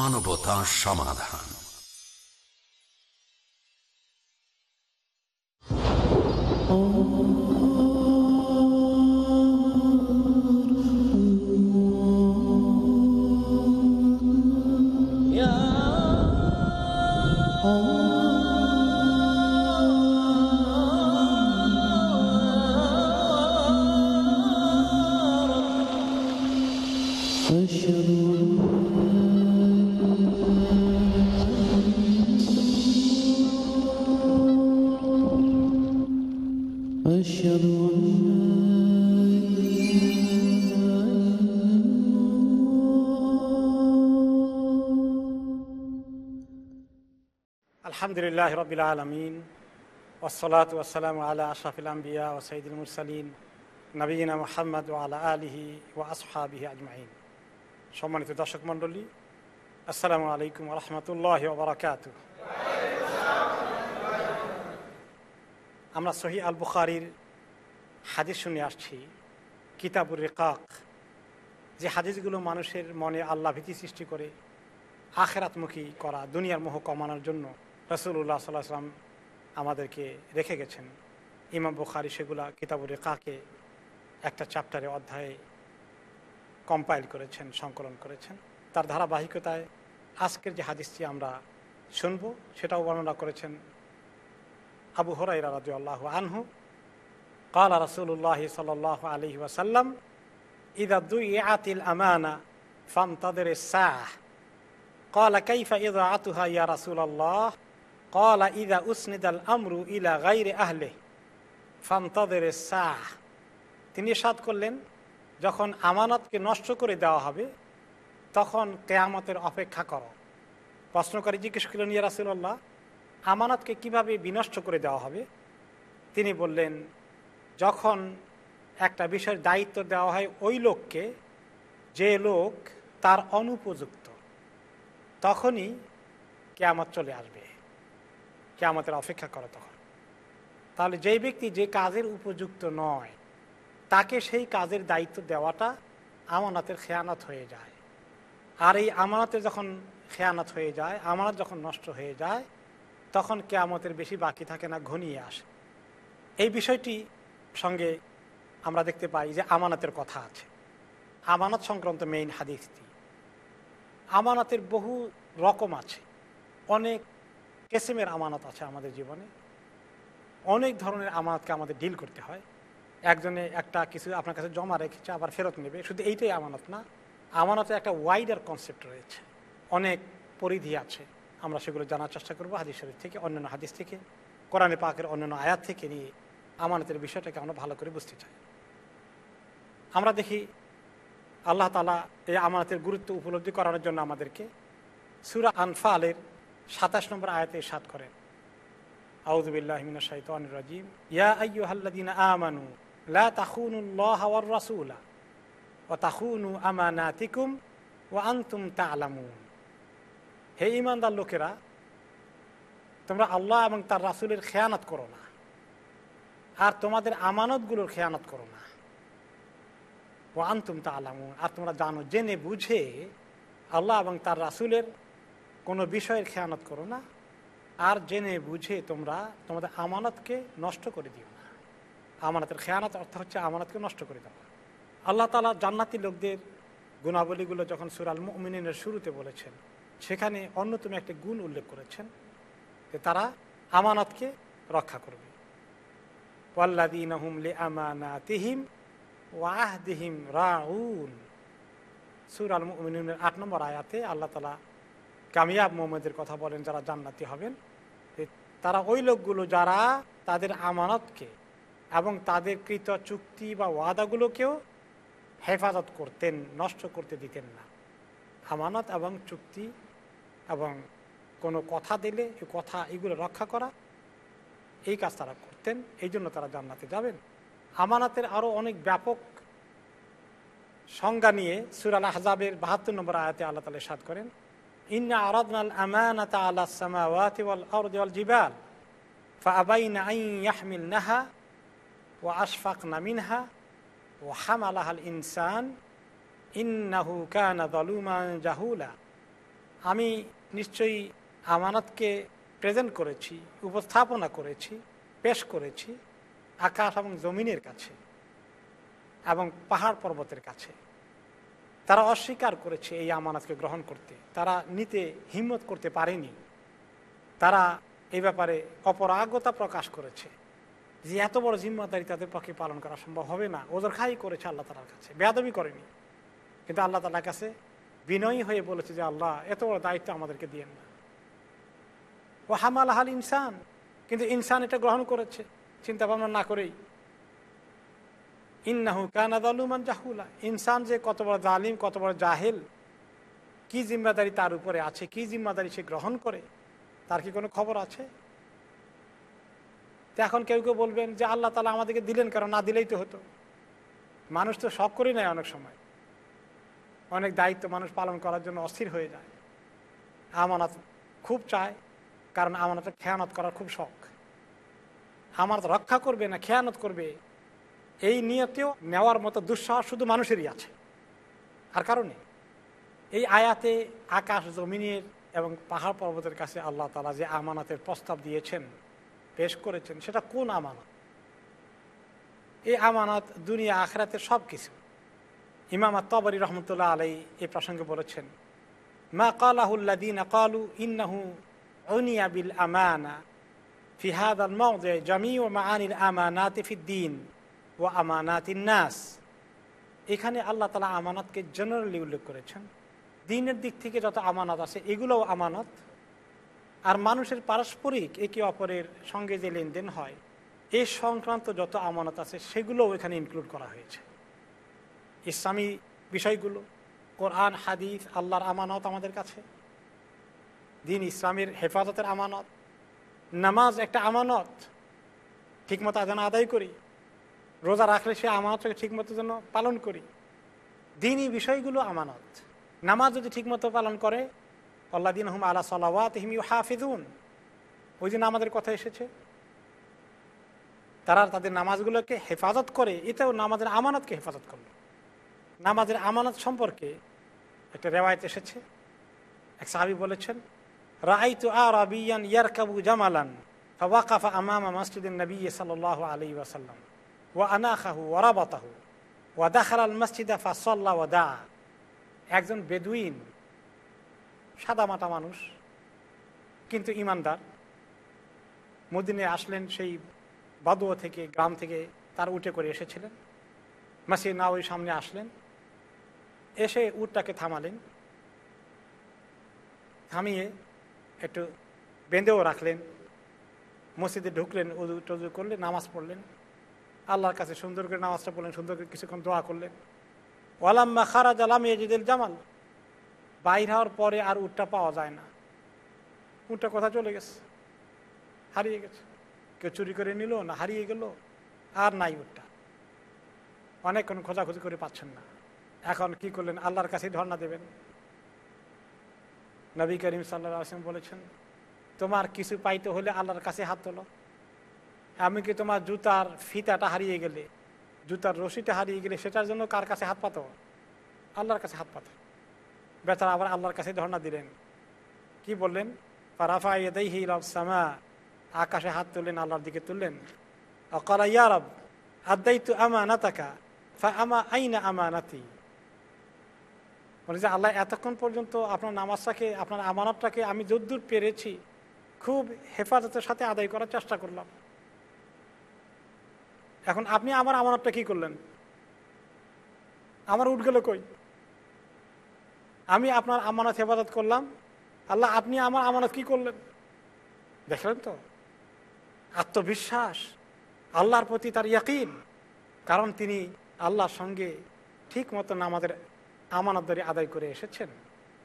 মানবতা সমাধান Oh my God. আলহামদুলিল্লাহ রবিল আলমিন ওসলাত ওসালাম আলা আশরাফিল আম্বিয়া ও সঈদুল মুরসালিন নবীনা মোহাম্মদ ও আলা আলিহি ও আসহাবিহি আজমাইন। সম্মানিত দর্শক মণ্ডলী, আসসালামু আলাইকুম রহমতুল্লাহ ওবরাকাত আমরা সহি আল বুখারির হাদিস শুনে আসছি, কিতাবুর রেকাক। যে হাদিসগুলো মানুষের মনে আল্লাহ ভীতি সৃষ্টি করে, আখেরাতমুখী করা, দুনিয়ার মোহ কমানোর জন্য। রসুল্লাহ সাল্লাহ আমাদেরকে রেখে গেছেন। ইমাম বুখারি সেগুলা কিতাবুরে কাকে একটা চ্যাপ্টারে অধ্যায়ে কম্পাইল করেছেন, সংকলন করেছেন। তার ধারাবাহিকতায় আজকের যে হাদিসটি আমরা শুনব, সেটাও বর্ণনা করেছেন আবু হরাই রাজু আল্লাহ আনহু। কাল রসুল্লাহ সাল আলহি ওয়াসাল্লাম, ইদা দুই আতিল আমানা ফাম তাদের সাহ। কাল কাইফা ইদা আতুহা ইয়া রাসুল আল্লাহ কলা ইদা উসনিদ আমরু ইলা গাইরে আহলে ফান্তদের সাহ তিনি সাদ করলেন, যখন আমানতকে নষ্ট করে দেওয়া হবে, তখন কেয়ামতের অপেক্ষা করো। প্রশ্নকারী জিজ্ঞেস করলেন, ইয়া রাসুল্লাহ আমানতকে কীভাবে বিনষ্ট করে দেওয়া হবে? তিনি বললেন, যখন একটা বিষয়ের দায়িত্ব দেওয়া হয় ওই লোককে, যে লোক তার অনুপযুক্ত, তখনই কেয়ামত চলে আসবে। কেয়ামতের অপেক্ষা করো তখন। তাহলে যেই ব্যক্তি যে কাজের উপযুক্ত নয়, তাকে সেই কাজের দায়িত্ব দেওয়াটা আমানতের খেয়ানত হয়ে যায়। আর এই আমানতে যখন খেয়ানত হয়ে যায়, আমানত যখন নষ্ট হয়ে যায়, তখন কেয়ামতের বেশি বাকি থাকে না, ঘনিয়ে আসে। এই বিষয়টি সঙ্গে আমরা দেখতে পাই যে আমানতের কথা আছে। আমানত সংক্রান্ত মেইন হাদিসটি। আমানতের বহু রকম আছে। অনেক কেসেমের আমানত আছে আমাদের জীবনে। অনেক ধরনের আমানতকে আমাদের ডিল করতে হয়। একজনে একটা কিছু আপনার কাছে জমা রেখেছে, আবার ফেরত নেবে। শুধু এইটাই আমানত না আমানতের একটা ওয়াইডার কনসেপ্ট রয়েছে। অনেক পরিধি আছে। আমরা সেগুলো জানার চেষ্টা করব হাদিস শরীফ থেকে, অন্যান্য হাদিস থেকে, কোরআনে পাকের অন্যান্য আয়াত থেকে নিয়ে আমানতের বিষয়টাকে আমরা ভালো করে বুঝতে চাই। আমরা দেখি, আল্লাহ তালা এই আমানতের গুরুত্ব উপলব্ধি করানোর জন্য আমাদেরকে সুরা আনফালের সাতাশ নম্বর আয়াতে সাত করেন। ইয়া আমানু, লা ওয়া ওয়া আনতুম তা'লামুন। হে ইমানদার লোকেরা, তোমরা আল্লাহ এবং তার রাসূলের খেয়ানত করো না, আর তোমাদের আমানতগুলোর খেয়ানত করো না। ও আন্তুম তা আলামুন আর তোমরা জানো, জেনে বুঝে আল্লাহ এবং তার রাসুলের কোনো বিষয়ের খেয়ানত করো না। আর জেনে বুঝে তোমরা তোমাদের আমানতকে নষ্ট করে দিও না। আমানতের খেয়ানত অর্থ হচ্ছে আমানতকে নষ্ট করে দেওয়া। আল্লাহ তালা জান্নাতি লোকদের গুণাবলীগুলো যখন সুরাল মিনের শুরুতে বলেছেন, সেখানে অন্যতম একটি গুণ উল্লেখ করেছেন যে তারা আমানতকে রক্ষা করবে। ওয়াল্লাদিনহুম লি আমানাতিহিম ওয়াহদিহিম রাউন। সুর আল মুমিনের আট নম্বর আয়াতে আল্লাহ তালা কামিয়াব মোহাম্মদের কথা বলেন, যারা জান্নাতি হবেন তারা ওই লোকগুলো যারা তাদের আমানতকে এবং তাদের কৃত চুক্তি বা ওয়াদাগুলোকেও হেফাজত করতেন, নষ্ট করতে দিতেন না। আমানত এবং চুক্তি এবং কোনো কথা দিলে, এই কথা, এগুলো রক্ষা করা, এই কাজ তারা করতেন, এই জন্য তারা জান্নাতে যাবেন। আমানাতের আরও অনেক ব্যাপক সংজ্ঞা নিয়ে সুরাল আহজাবের বাহাত্তর নম্বর আয়াতে আল্লাহ তালা সাদ করেন জিবাল আমি নিশ্চয়ই আমানতকে প্রেজেন্ট করেছি, উপস্থাপনা করেছি, পেশ করেছি আকাশ এবং জমিনের কাছে এবং পাহাড় পর্বতের কাছে। তারা অস্বীকার করেছে এই আমানতকে গ্রহণ করতে। তারা নিতে হিম্মত করতে পারেনি। তারা এই ব্যাপারে অপরাগতা প্রকাশ করেছে যে এত বড় জিম্মাদারি তাদের পক্ষে পালন করা সম্ভব হবে না। ওদের খাই করেছে আল্লাহ তালার কাছে। বেয়াদবি করেনি। কিন্তু আল্লাহ তালার কাছে বিনয়ী হয়ে বলেছে যে, আল্লাহ, এত বড় দায়িত্ব আমাদেরকে দিয়েন না। ও হামাল হাল ইনসান। কিন্তু ইনসান এটা গ্রহণ করেছে। চিন্তা ভাবনা না করেই ইন্নাহু কানাদ আলুমান জাহুলা। ইনসান যে কত বড় জালিম, কত বড় জাহেল, কি জিম্মাদারি তার উপরে আছে, কি জিম্মাদারি সে গ্রহণ করে, তার কি কোনো খবর আছে? তো এখন কেউ কেউ বলবেন যে আল্লাহ তালা আমাদেরকে দিলেন কারণ না দিলেই তো হতো। মানুষ তো শখ করেই নেয় অনেক সময়। অনেক দায়িত্ব মানুষ পালন করার জন্য অস্থির হয়ে যায়। আমানত খুব চায়, কারণ আমানত খেয়ানত করার খুব শখ। আমানত রক্ষা করবে না, খেয়ানত করবে? এই নিয়তেও নেওয়ার মতো দুঃসাহস শুধু মানুষেরই আছে। আর কারণে এই আয়াতে আকাশ জমিনের এবং পাহাড় পর্বতের কাছে আল্লাহ তালা যে আমানতের প্রস্তাব দিয়েছেন, পেশ করেছেন, সেটা কোন আমানত? এই আমানত দুনিয়া আখরাতের সব কিছু ইমাম তবরি রহমতুল্লাহ আলাই এই প্রসঙ্গে বলেছেন, মা কালাহুল্লাদিন কালু ইন্নাহু উনিয়া বিল আমানা ফি হাদাল মাউদে জামি ও মাআনিল আমানাত ফি দ্বীন ও আমানাতিন নাস। এখানে আল্লাহ তালা আমানতকে জেনারেলি উল্লেখ করেছেন। দিনের দিক থেকে যত আমানত আছে, এগুলোও আমানত। আর মানুষের পারস্পরিক একে অপরের সঙ্গে যে লেনদেন হয়, এ সংক্রান্ত যত আমানত আছে, সেগুলোও এখানে ইনক্লুড করা হয়েছে। ইসলামী বিষয়গুলো, কোরআন, হাদিস, আল্লাহর আমানত আমাদের কাছে। দিন ইসলামের হেফাজতের আমানত। নামাজ একটা আমানত। ঠিকমতো যেন আদায় করি। রোজা রাখলে সে আমানতকে ঠিকমতো যেন পালন করি। দিনই বিষয়গুলো আমানত। নামাজ যদি ঠিকমতো পালন করে আল্লাহ দিন হুম আলা সালাওয়াত হিম ইউ হাফিজুন ওই দিন আমাদের কথা এসেছে। তারা তাদের নামাজগুলোকে হেফাজত করে, এতেও নামাজের আমানতকে হেফাজত করল। নামাজের আমানত সম্পর্কে একটা রেওয়ায়ত এসেছে। এক সাহাবি বলেছেন রাইতু আর আবিয়ান ইয়ারকাবু জামালান, ফাওয়াকাফা আমামা মসজিদিন নবী সাল্লাহ আলী ওয়াসাল্লাম। ওয়া আনাখাহু ওয়ারাবাতাহু ওয়া আল মসজিদা ফাসল্লা ওয়া দা একজন বেদুইন সাদামাটা মানুষ, কিন্তু ইমানদার। মদিনে আসলেন, সেই বাদুয়া থেকে, গ্রাম থেকে তার উঠে করে এসেছিলেন। মাসির না ওই সামনে আসলেন। এসে উটটাকে থামালেন। থামিয়ে একটু বেঁধেও রাখলেন। মসজিদে ঢুকলেন উজু টজু করলেন, নামাজ পড়লেন। আল্লাহর কাছে সুন্দর করে নামাজটা পড়লেন, সুন্দর করে কিছুক্ষণ দোয়া করলেন। ওয়ালাম্মা খারাজ আলাম এজিদুল জামাল। বাইর হওয়ার পরে আর উটটা পাওয়া যায় না। উটটা কোথা চলে গেছে? হারিয়ে গেছে। কেউ চুরি করে নিল না, হারিয়ে গেল? আর নাই উটটা। অনেকক্ষণ খোঁজাখুঁজি করে পাচ্ছেন না। এখন কি করলেন? আল্লাহর কাছে ধর্ণা দেবেন। নবী করিম সাল্লা আসলাম বলেছেন, তোমার কিছু পাইতে হলে আল্লাহর কাছে হাত তোলো। এমনকি তোমার জুতার ফিতাটা হারিয়ে গেলে, জুতার রশিটা হারিয়ে গেলে সেটার জন্য কার কাছে হাত পাতো আল্লাহর কাছে হাত পাতো বেচারা আবার আল্লাহর কাছে ধর্ণা দিলেন। কি বললেন? সামা। আকাশে হাত তুললেন, আল্লাহর দিকে তুললেন। অকলা ইয়ারব আদাই তু আমা ফা আমা আইনা আমানাতি? বলে যে, আল্লাহ, এতক্ষণ পর্যন্ত আপনার নামাজটাকে, আপনার আমানতটাকে আমি যদ্দূর পেরেছি, খুব হেফাজতের সাথে আদায় করার চেষ্টা করলাম। এখন আপনি আমার আমানতটা কি করলেন? আমার উঠ গেল কই? আমি আপনার আমানত হেফাজত করলাম। আল্লাহ, আপনি আমার আমানত কি করলেন? দেখলেন তো? আত্মবিশ্বাস, আল্লাহর প্রতি তার ইয়াকিন। কারণ তিনি আল্লাহর সঙ্গে ঠিক মতন আমাদের আমানতদারি আদায় করে এসেছেন।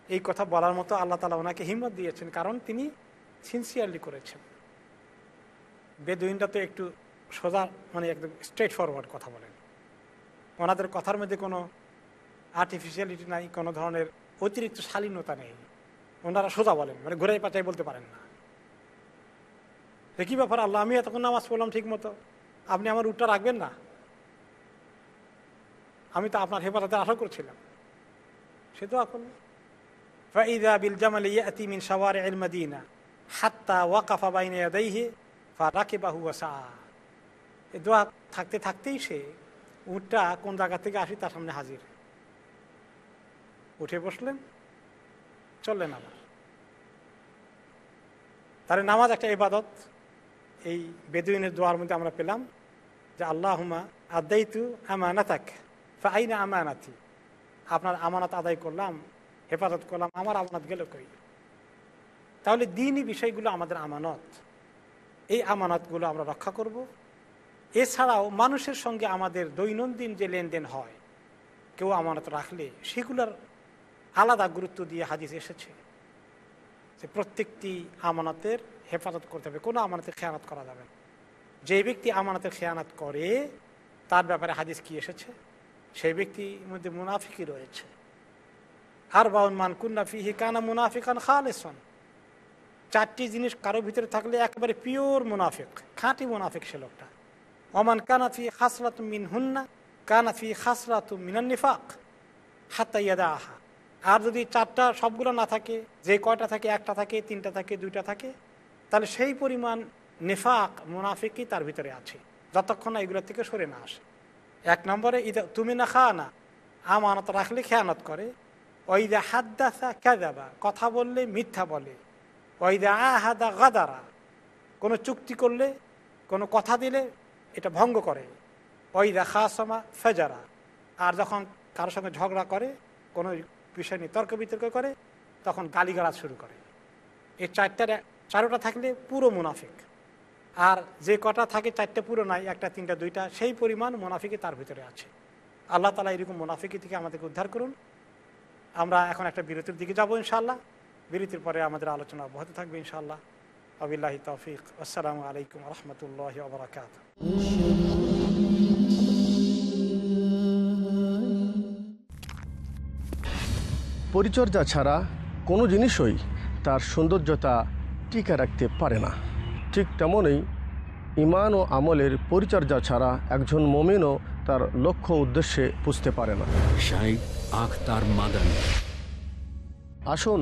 এই কথা বলার মতো আল্লাহ তালা ওনাকে হিম্মত দিয়েছেন, কারণ তিনি সিনসিয়ারলি করেছেন। বেদুইনটা তো একটু সোজা মানে একদম স্ট্রেট ফরওয়ার্ড কথা বলেন। ওনাদের কথার মধ্যে কোনো আর্টিফিশিয়ালিটি নাই, কোনো ধরনের অতিরিক্ত শালীনতা নেই। ওনারা সোজা বলেন মানে ঘুরাই পাচাই বলতে পারেন না। কি ব্যাপার আল্লাহ, আমি এতক্ষণ নামাজ পড়লাম ঠিক মতো আপনি আমার উটটা রাখবেন না? আমি তো আপনার হেফাজতে আশা করছিলাম। সে তো মদিনা, হাত্তা ওয়াকাফা বাইনে ইয়াদাইহি, ফা রাকিবাহু ওয়াসা এ দোয়া থাকতে থাকতেই সে উঠটা কোন জায়গা থেকে আসি তার সামনে হাজির। উঠে বসলেন, চললেন আবার। তাহলে নামাজ একটা ইবাদত। এই বেদুইনের দোয়ার মধ্যে আমরা পেলাম যে আল্লাহ হুমা আদাইতু আমানাতাক ফাইনা আমানাতি? আপনার আমানত আদায় করলাম, হেফাজত করলাম, আমার আমানত গেল কই? তাহলে দিনই বিষয়গুলো আমাদের আমানত। এই আমানতগুলো আমরা রক্ষা করব। এছাড়াও মানুষের সঙ্গে আমাদের দৈনন্দিন যে লেনদেন হয়, কেউ আমানত রাখলে সেগুলোর আলাদা গুরুত্ব দিয়ে হাদিস এসেছে যে প্রত্যেকটি আমানতের হেফাজত করতে হবে, কোনো আমানতের খেয়ানত করা যাবে না। যে ব্যক্তি আমানতের খেয়ানত করে, তার ব্যাপারে হাদিস কি এসেছে? সেই ব্যক্তির মধ্যে মুনাফিকই রয়েছে। আর বাউন মান কুন্না ফিহি কানা মুনাফিকান খালেসন। চারটি জিনিস কারও ভিতরে থাকলে একেবারে পিওর মুনাফিক, খাঁটি মুনাফিক সে লোকটা। ওমান কানাফি খাসরাত মিন হুন্না কানাফি খাসরাত মিনান নিফাক হাত্তা ইয়াদা আহা আর যদি চারটা সবগুলো না থাকে, যে কয়টা থাকে, একটা থাকে, তিনটা থাকে, দুইটা থাকে, তাহলে সেই পরিমাণ নেফাক, মুনাফিকই তার ভিতরে আছে, যতক্ষণ না এগুলো থেকে সরে না আসে। এক নম্বরে, ইদা তুমি না খাওয়া না, আমানত রাখলে খেয়ানত করে। ওইদা হাদ্দাসা ক্যাদাবা কথা বললে মিথ্যা বলে। ওইদা আহাদা গাদারা, কোনো চুক্তি করলে, কোনো কথা দিলে এটা ভঙ্গ করে। ওইদা সমা ফেজারা। আর যখন কারোর সঙ্গে ঝগড়া করে, কোনো বিষয় নিয়ে তর্ক বিতর্ক করে, তখন গালিগালাজ শুরু করে। এই চারটার চারোটা থাকলে পুরো মুনাফিক। আর যে কটা থাকে, চারটে পুরো নাই, একটা, তিনটা, দুইটা, সেই পরিমাণ মুনাফিকে তার ভিতরে আছে। আল্লাহ তালা এরকম মুনাফিকি থেকে আমাদেরকে উদ্ধার করুন। আমরা এখন একটা বিরতির দিকে যাব ইনশাল্লাহ বিরতির পরে আমাদের আলোচনা অব্যাহত থাকবে ইনশাল্লাহ আবিল্লাহি তৌফিক আসসালামু আলাইকুম রহমতুল্লাহ আবরাকাত পরিচর্যা ছাড়া কোনো জিনিসই তার সৌন্দর্যতা টিকে রাখতে পারে না। ঠিক তেমনই ইমান ও আমলের পরিচর্যা ছাড়া একজন মমিনও তার লক্ষ্য উদ্দেশ্যে বুঝতে পারে না। শাইখ আখতার মাদানী। আসুন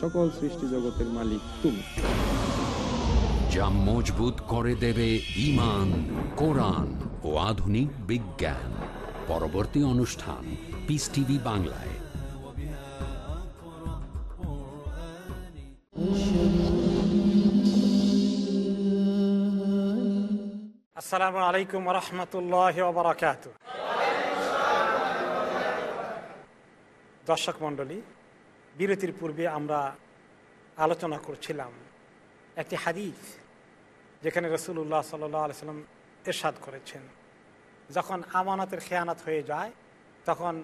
সকল সৃষ্টি জগতের মালিক তুমি। যা মজবুত করে দেবে ইমান কোরআন ও আধুনিক বিজ্ঞান। পরবর্তী অনুষ্ঠান পিস টিভি বাংলায়। আসসালামু আলাইকুম রহমতুল্লাহ দর্শক মণ্ডলী বিরতির পূর্বে আমরা আলোচনা করছিলাম একটি হাদিস যেখানে রসুল্লাহ সাল্লাহ সাল্লাম এরশাদ করেছেন। যখন আমানতের খেয়ানত হয়ে যায়, তখন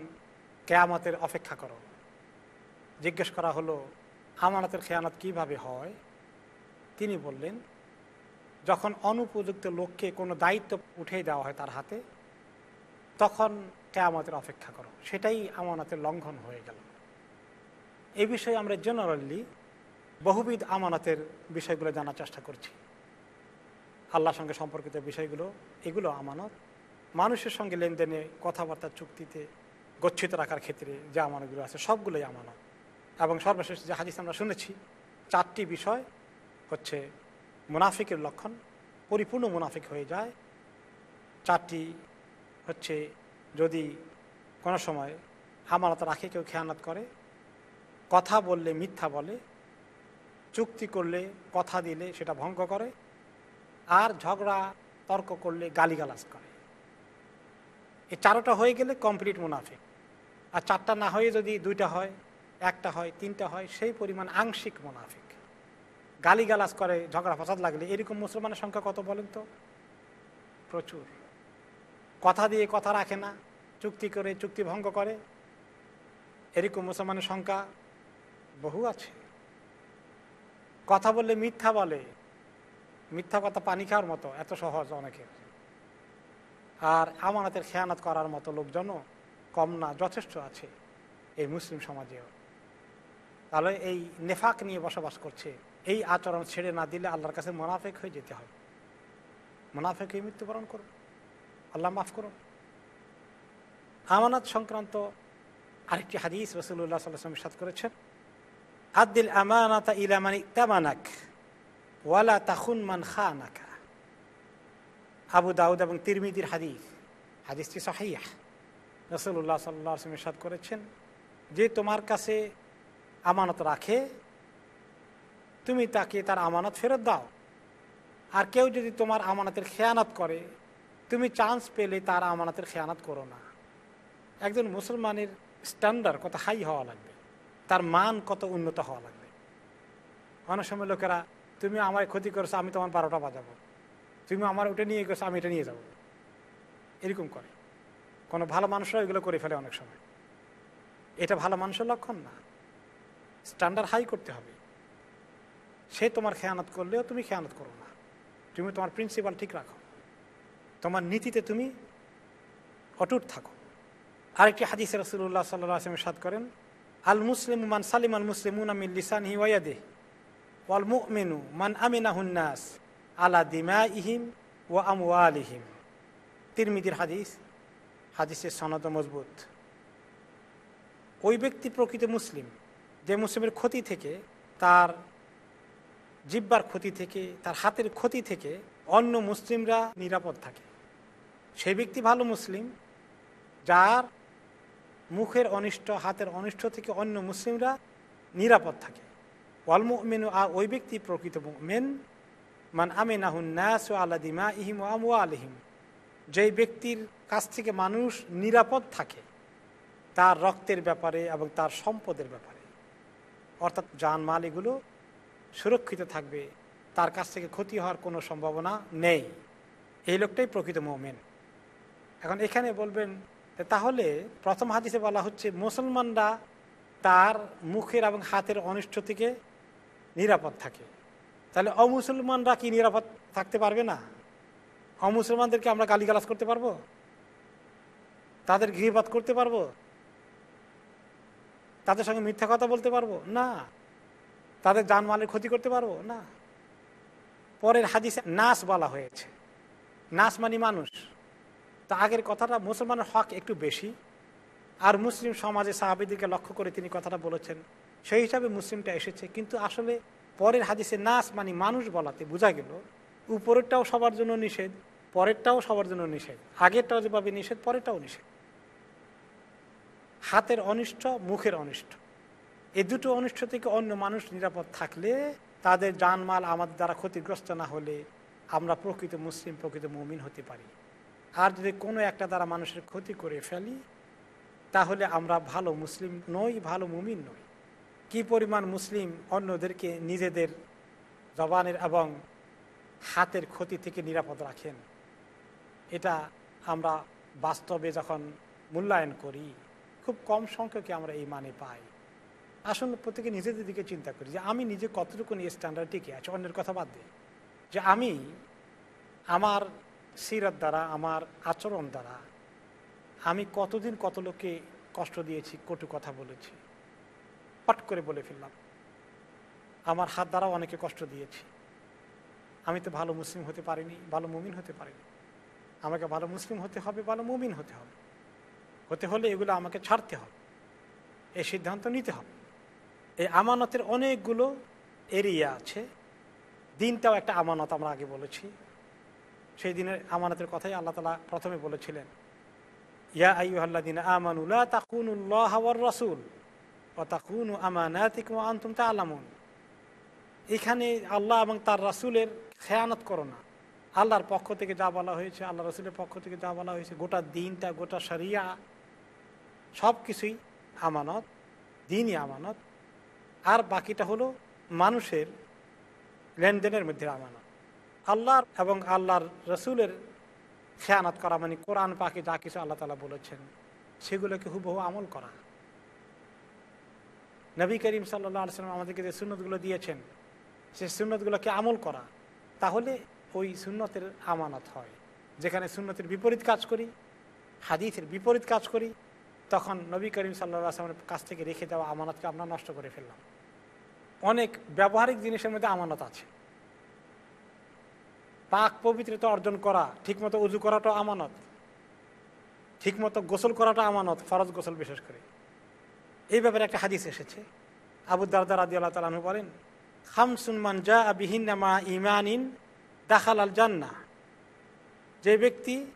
কেয়ামতের অপেক্ষা করো। জিজ্ঞেস করা হলো, আমানতের খেয়ানত কীভাবে হয়? তিনি বললেন, যখন অনুপযুক্ত লোককে কোনো দায়িত্ব উঠে দেওয়া হয় তার হাতে, তখন কেয়ামতের অপেক্ষা করো। সেটাই আমানতের লঙ্ঘন হয়ে গেল। এই বিষয়ে আমরা জেনারেলি বহুবিধ আমানতের বিষয়গুলো জানার চেষ্টা করছি। আল্লাহর সঙ্গে সম্পর্কিত বিষয়গুলো, এগুলো আমানত। মানুষের সঙ্গে লেনদেনে কথাবার্তা চুক্তিতে গচ্ছিত রাখার ক্ষেত্রে যে আমানতগুলো আছে, সবগুলোই আমানত। এবং সর্বশেষ যে হাদিস আমরা শুনেছি, চারটি বিষয় হচ্ছে মুনাফিকের লক্ষণ, পরিপূর্ণ মুনাফিক হয়ে যায়। চারটি হচ্ছে যদি কোনো সময় আমানত রাখে, কেউ খেয়ানত করে কথা বললে মিথ্যা বলে, চুক্তি করলে কথা দিলে সেটা ভঙ্গ করে, আর ঝগড়া, তর্ক করলে গালিগালাজ করে। এই চারোটা হয়ে গেলে কমপ্লিট মুনাফিক আর চারটা না হয়ে যদি দুইটা হয়, একটা হয়, তিনটা হয়, সেই পরিমাণ আংশিক মুনাফিক। গালিগালাজ করে, ঝগড়া ফসাদ লাগলে, এরকম মুসলমানের সংখ্যা কত বলেন তো? প্রচুর। কথা দিয়ে কথা রাখে না, চুক্তি করে, চুক্তি ভঙ্গ করে, এরকম মুসলমানের সংখ্যা বহু আছে। কথা বললে মিথ্যা বলে। মিথ্যা কথা পানি খাওয়ার মতো, এত সহজ অনেকের আর আমানতের খেয়ানত করার মতো লোকজনও কম না, যথেষ্ট আছে এই মুসলিম সমাজেও। তাহলে এই নেফাক নিয়ে বসবাস করছে, এই আচরণ ছেড়ে না দিলে আল্লাহর কাছে মোনাফেক হয়ে যেতে হবে। মোনাফেক হয়ে মৃত্যুবরণ করুন। আল্লাহ মাফ করুন। আমানত সংক্রান্ত আরেকটি হাদিস রসুল্লাহ সাল্লাম সাদ করেছেন। আদিল আমানাতা ইলামানি তামানাক ওয়ালা তাখুন মান খানাকা আবু দাউদ এবং তিরমিদির হাদিস হাদিসটি সাহাইয়া রসুল্লাহ সাল্লাহ আসলাম সাদ করেছেন, যে তোমার কাছে আমানত রাখে, তুমি তাকে তার আমানত ফেরত দাও। আর কেউ যদি তোমার আমানতের খেয়ানত করে, তুমি চান্স পেলে তার আমানতের খেয়ানত করো না। একজন মুসলমানের স্ট্যান্ডার্ড কত হাই হওয়া লাগবে। তার মান কত উন্নত হওয়া লাগবে? অনেক সময় লোকেরা, তুমি আমার ক্ষতি করেছ, আমি তোমার বারোটা বাজাবো। তুমি আমার ওটা নিয়ে গেছো, আমি এটা নিয়ে যাব। এরকম করে। কোনো ভালো মানুষরা এগুলো করে ফেলে অনেক সময়। এটা ভালো মানুষের লক্ষণ না। স্ট্যান্ডার্ড হাই করতে হবে। সে তোমার খেয়ানত করলেও তুমি খেয়ানত করো না। তুমি তোমার প্রিন্সিপাল ঠিক রাখো। তোমার নীতিতে তুমি অটুট থাকো। আরেকটি হাদিস রসুল্লাহ সাল্লাহ আসলাম সাদ করেন আল মুসলিম মান সালিম আল মুসলিমুন আমিল লিসান হি ওয়াদে ওয়াল মুমিনু মান আমিনাহুন্নাস আলা দিমা ইহিম ও ইহিম তিরমিদির হাদিস হাদিসের সনদ মজবুত। ওই ব্যক্তি প্রকৃত মুসলিম, যে মুসলিমের ক্ষতি থেকে, তার জিব্বার ক্ষতি থেকে, তার হাতের ক্ষতি থেকে অন্য মুসলিমরা নিরাপদ থাকে। সেই ব্যক্তি ভালো মুসলিম, যার মুখের অনিষ্ট, হাতের অনিষ্ট থেকে অন্য মুসলিমরা নিরাপদ থাকে। ওয়ালম মেনু আ ওই ব্যক্তি প্রকৃত মেন মান আমিনাহুন নাস আল্লা দিমা ইহিম ও আমু আলহিম যেই ব্যক্তির কাছ থেকে মানুষ নিরাপদ থাকে, তার রক্তের ব্যাপারে এবং তার সম্পদের ব্যাপারে। অর্থাৎ যান মাল এগুলো সুরক্ষিত থাকবে, তার কাছ থেকে ক্ষতি হওয়ার কোনো সম্ভাবনা নেই। এই লোকটাই প্রকৃত মোমেন। এখন এখানে বলবেন তাহলে প্রথম হাদিসে বলা হচ্ছে, মুসলমানরা তার মুখের এবং হাতের অনিষ্ট থেকে নিরাপদ থাকে। তাহলে অমুসলমানরা কি নিরাপদ থাকতে পারবে না? অমুসলমানদেরকে আমরা গালিগালাজ করতে পারব? তাদের গৃহপাত করতে পারব? তাদের সঙ্গে মিথ্যা কথা বলতে পারব? না। তাদের জানমালের ক্ষতি করতে পারব? না। পরের হাদিসে নাস বলা হয়েছে। নাস মানে মানুষ। তা আগের কথাটা মুসলমানের হক একটু বেশি। আর মুসলিম সমাজে সাহাবিদিকে লক্ষ্য করে তিনি কথাটা বলেছেন, সেই হিসাবে মুসলিমটা এসেছে। কিন্তু আসলে পরের হাদিসে নাস মানে মানুষ বলাতে বোঝা গেল, উপরেরটাও সবার জন্য নিষেধ, পরেরটাও সবার জন্য নিষেধ। আগেরটাও যেভাবে নিষেধ, পরেরটাও নিষেধ। হাতের অনিষ্ট, মুখের অনিষ্ট। এ দুটো অনিষ্ট থেকে অন্য মানুষ নিরাপদ থাকলে তাদের জানমাল আমাদের দ্বারা ক্ষতিগ্রস্ত না হলে আমরা প্রকৃত মুসলিম, প্রকৃত মুমিন হতে পারি। আর যদি কোনো একটা দ্বারা মানুষের ক্ষতি করে ফেলি, তাহলে আমরা ভালো মুসলিম নই, ভালো মুমিন নই। কি পরিমাণ মুসলিম অন্যদেরকে নিজেদের জবানের এবং হাতের ক্ষতি থেকে নিরাপদ রাখেন, এটা আমরা বাস্তবে যখন মূল্যায়ন করি, খুব কম সংখ্যকে আমরা এই মানে পাই। আসলে প্রত্যেকে নিজেদের দিকে চিন্তা করি যে আমি নিজে কতটুকু স্ট্যান্ডার্ড টিকে আছি। অন্যের কথা বাদ দিই যে আমি আমার সিরাত দ্বারা, আমার আচরণ দ্বারা, আমি কতদিন কত লোককে কষ্ট দিয়েছি, কটু কথা বলেছি, পট করে বলে ফেললাম। আমার হাত দ্বারা অনেকে কষ্ট দিয়েছি। আমি তো ভালো মুসলিম হতে পারিনি, ভালো মুমিন হতে পারিনি। আমাকে ভালো মুসলিম হতে হবে, ভালো মুমিন হতে হবে। হতে হলে এগুলো আমাকে ছাড়তে হবে। এই সিদ্ধান্ত নিতে হবে। এই আমানতের অনেকগুলো এরিয়া আছে। দিনটাও একটা আমানত আমরা আগে বলেছি। সেই দিনের আমানতের কথাই আল্লাহ তালা প্রথমে বলেছিলেন। ইয়া আইহাল্লাদিন আমানুল্লাহ তাকুনুল্লাহ রসুল ও তাকুনু আমানাতিক আন্তুম তা আলামুন এখানে আল্লাহ এবং তার রাসুলের খেয়ানত করো না। আল্লাহর পক্ষ থেকে যা বলা হয়েছে আল্লাহ রসুলের পক্ষ থেকে যা বলা হয়েছে, গোটা দিনটা, গোটা সারিয়া সব কিছুই আমানত, দিনই আমানত। আর বাকিটা হলো মানুষের লেনদেনের মধ্যে আমানত। আল্লাহর এবং আল্লাহর রসুলের খেয়ানত করা মানে কোরআন পাখি যা কিছু আল্লাহ তালা বলেছেন, সেগুলোকে হুবহু আমল করা। নবী করিম সাল্লাহ আলসালাম আমাদেরকে যে সুন্নতগুলো দিয়েছেন, সে সুন্নতগুলোকে আমল করা, তাহলে ওই সুন্নতের আমানত হয়। যেখানে সুন্নতের বিপরীত কাজ করি, হাদিসের বিপরীত কাজ করি, তখন নবী করিম সাল্লাহ আসলামের কাছ থেকে রেখে দেওয়া আমানতকে আমরা নষ্ট করে ফেললাম। অনেক ব্যবহারিক জিনিসের মধ্যে আমানত আছে। পাক পবিত্রতা অর্জন করা, ঠিকমতো উজু করাটা আমানত। ঠিকমতো গোসল করাটা আমানত, ফরজ গোসল বিশেষ করে। এই ব্যাপারে একটা হাদিস এসেছে। আবু দারদার আদি আল্লাহ তালু বলেন, খামসুন খামসুনমান জা বিহিনামা ইমানিন দাখাল আল জান্না যে ব্যক্তি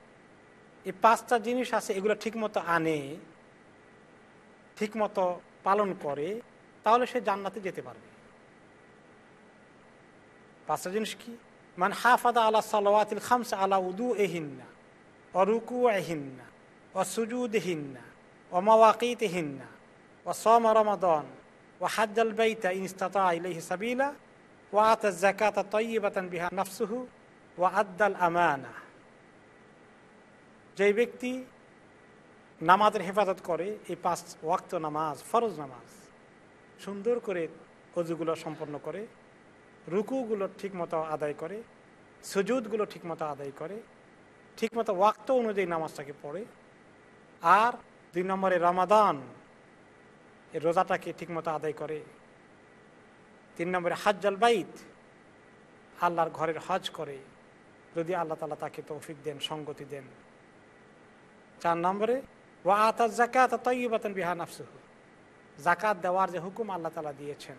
এই পাঁচটা জিনিস আছে, এগুলো ঠিকমতো আনে, ঠিকমতো পালন করে, তাহলে সে জান্নাতে যেতে পারবে। পাঁচটা জিনিস কি? মানে হাফাদা আলা সালাওয়াতিল খামসা আলা উদু এহিন্না অরুকু এহিন্না ও সুজুদ হিন্না ও মাওয়াকিত হিন্না ও সম রমাদন ও হাজ্জাল বাইতা ইনস্তাতা ইলাইহি সাবিলা ও আত জাকাত তৈবাতান বিহা নফসুহু ও আদ্দাল আমানা যে ব্যক্তি নামাজের হেফাজত করে, এই পাঁচ ওয়াক্ত নামাজ, ফরজ নামাজ সুন্দর করে অজুগুলো সম্পন্ন করে রুকুগুলো ঠিকমতো আদায় করে, সুজুদগুলো ঠিকমতো আদায় করে, ঠিকমতো ওয়াক্ত অনুযায়ী নামাজটাকে পড়ে, আর দুই নম্বরে রমাদান রোজাটাকে ঠিকমতো আদায় করে। তিন নম্বরে হাজ্জাল বাইত, আল্লাহর ঘরের হজ করে, যদি আল্লাহ তালা তাকে তৌফিক দেন, সঙ্গতি দেন। চার নম্বরে, ওয়া আতা জাকাত তৈবাতন বিহা নাফসুহু জাকাত দেওয়ার যে হুকুম আল্লাহ তালা দিয়েছেন।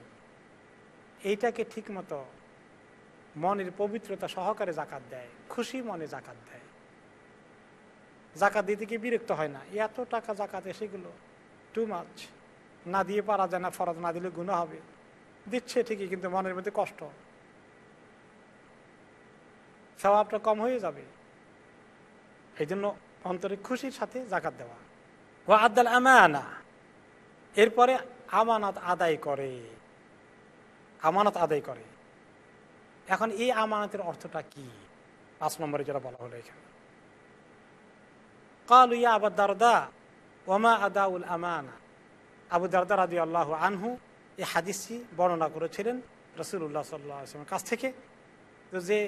এইটাকে ঠিকমতো মনের পবিত্রতা সহকারে জাকাত দেয়, খুশি মনে জাকাত দেয়। জাকাত দিতে কি বিরক্ত হয় না? এত টাকা জাকাত এসেগুলো টু মাছ না দিয়ে পারা যায় না, ফরজ না দিলে গুণা হবে। দিচ্ছে ঠিকই, কিন্তু মনের মধ্যে কষ্ট। স্বভাবটা কম হয়ে যাবে। এই জন্য অন্তরে খুশির সাথে জাকাত দেওয়া। ও আদাল আমানা। এরপরে আমানত আদায় করে। আমানত আদায় করে। এখন এই আমানতের অর্থটা কি? পাঁচ নম্বরে যেটা বলা হলো এখানে। কালু ইয়া আবার দারদা, ওমা আদাউল আমানা। আবু দারদা রাদি আল্লাহ আনহু এই হাদিসটি বর্ণনা করেছিলেন রসুল্লাহ সাল্লামের কাছ থেকে। তো যে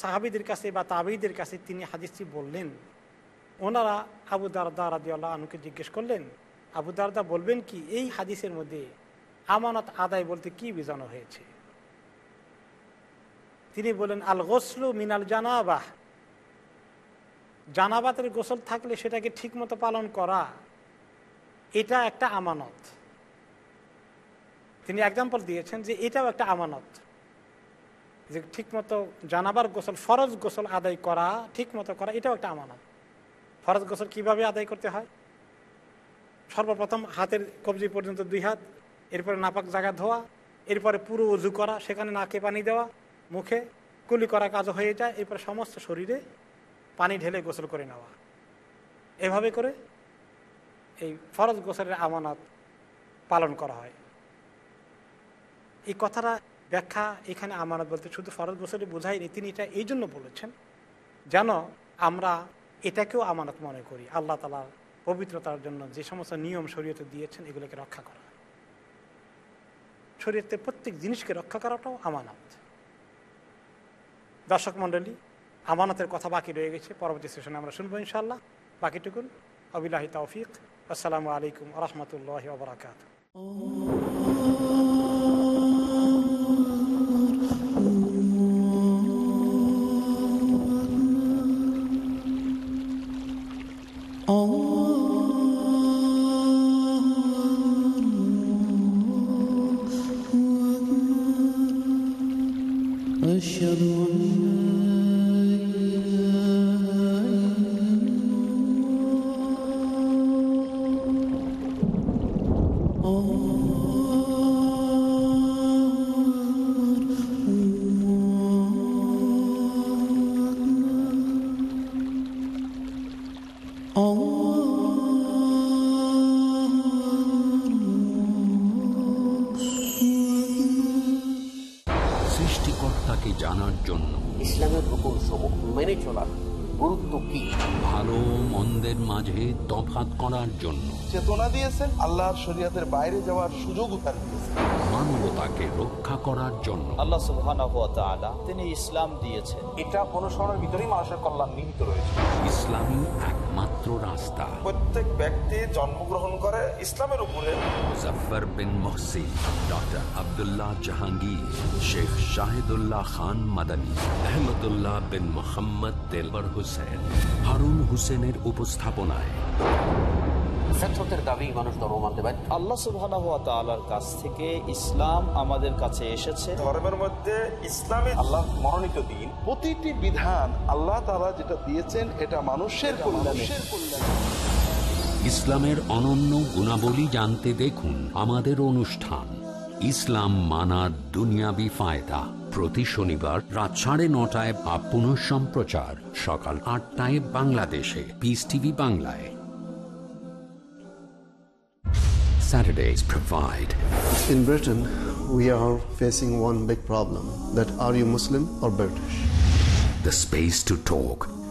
সাহাবিদের কাছে বা তাবিদের কাছে তিনি হাদিসটি বললেন, ওনারা আবু দারদা রাদি আল্লাহ আনুকে জিজ্ঞেস করলেন, আবু দারদা, বলবেন কি এই হাদিসের মধ্যে আমানত আদায় বলতে কি বোঝানো হয়েছে? তিনি বলেন আল গোসলু মিনাল জানাবাহ। জানাবাতের গোসল থাকলে সেটাকে ঠিকমতো পালন করা, এটা একটা আমানত। তিনি এক্সাম্পল দিয়েছেন যে এটাও একটা আমানত। যে ঠিকমতো জানাবার গোসল, ফরজ গোসল আদায় করা, ঠিকমতো করা, এটাও একটা আমানত। ফরজ গোসল কীভাবে আদায় করতে হয়? সর্বপ্রথম হাতের কবজি পর্যন্ত দুই হাত এরপরে নাপাক জায়গা ধোয়া, এরপরে পুরো উজু করা, সেখানে নাকে পানি দেওয়া, মুখে কুলি করা কাজ হয়ে যায়, এরপরে সমস্ত শরীরে পানি ঢেলে গোসল করে নেওয়া। এভাবে করে এই ফরজ গোসলের আমানত পালন করা হয়। এই কথাটা ব্যাখ্যা এখানে আমানত বলতে শুধু ফরজ গোসলে বোঝায়নি তিনি এটা এই জন্য বলেছেন, যেন আমরা এটাকেও আমানত মনে করি। আল্লাহ তালার পবিত্রতার জন্য যে সমস্ত নিয়ম শরীয়তে দিয়েছেন, এগুলোকে রক্ষা করা শরীয়তের প্রত্যেক জিনিসকে রক্ষা করাটাও আমানত। দর্শক মণ্ডলী, আমানতের কথা বাকি রয়ে গেছে। পরবর্তী সেশনে আমরা শুনব ইনশাল্লাহ বাকিটুকুন, অবিলাহি তৌফিক। আসসালামু আলাইকুম রহমতুল্লাহ ওবরাকাত তফাৎ করার জন্য। চেতনা দিয়েছেন আল্লাহর শরীয়তের বাইরে যাওয়ার সুযোগও তার দিয়েছেন। মানবতাকে রক্ষা করার জন্য। আল্লাহ সুবহানাহু ওয়া তাআলা তিনি ইসলাম দিয়েছেন। এটা অনুসরণের ভিতরেই মানুষের কল্যাণ নিহিত রয়েছে। ইসলামই একমাত্র রাস্তা। প্রত্যেক ব্যক্তি জন্মগ্রহণ করে ইসলামের উপরে। মুজফার বিন মহসিন ডক্টর আবদুল্লাহ জাহাঙ্গীর শেখ শাহিদুল্লাহ খান মাদানী আহমদুল্লাহ বিন মোহাম্মদ তেলবর হুসেন হারুন হুসেনের উপস্থাপনায়। দাবি মানুষ ধর্ম মানতে আল্লাহ সুবহানাহু ওয়া তাআলার কাছ থেকে ইসলাম আমাদের কাছে এসেছে। ধর্মের মধ্যে ইসলামে আল্লাহ মনোনীত দিন। প্রতিটি বিধান আল্লাহ তাআলা যেটা দিয়েছেন এটা মানুষের কল্যাণে ইসলামের অনন্য গুণাবলী জানতে দেখুন আমাদের অনুষ্ঠান ইসলাম মানার দুনিয়াবি ফায়দা প্রতি শনিবার রাত সাড়ে নটায় বা পুনঃ সম্প্রচার সকাল আটটায় বাংলাদেশে পিস টিভি বাংলায় Saturdays provide In Britain, we are facing one big problem that are you Muslim or British? the space to talk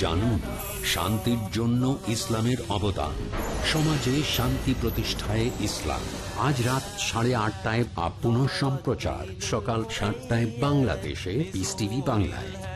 জানুন শান্তির জন্য ইসলামের অবদান। সমাজে শান্তি প্রতিষ্ঠায় ইসলাম। আজ রাত সাড়ে আটটায় বা সম্প্রচার সকাল সাতটায় বাংলাদেশে বাংলায়।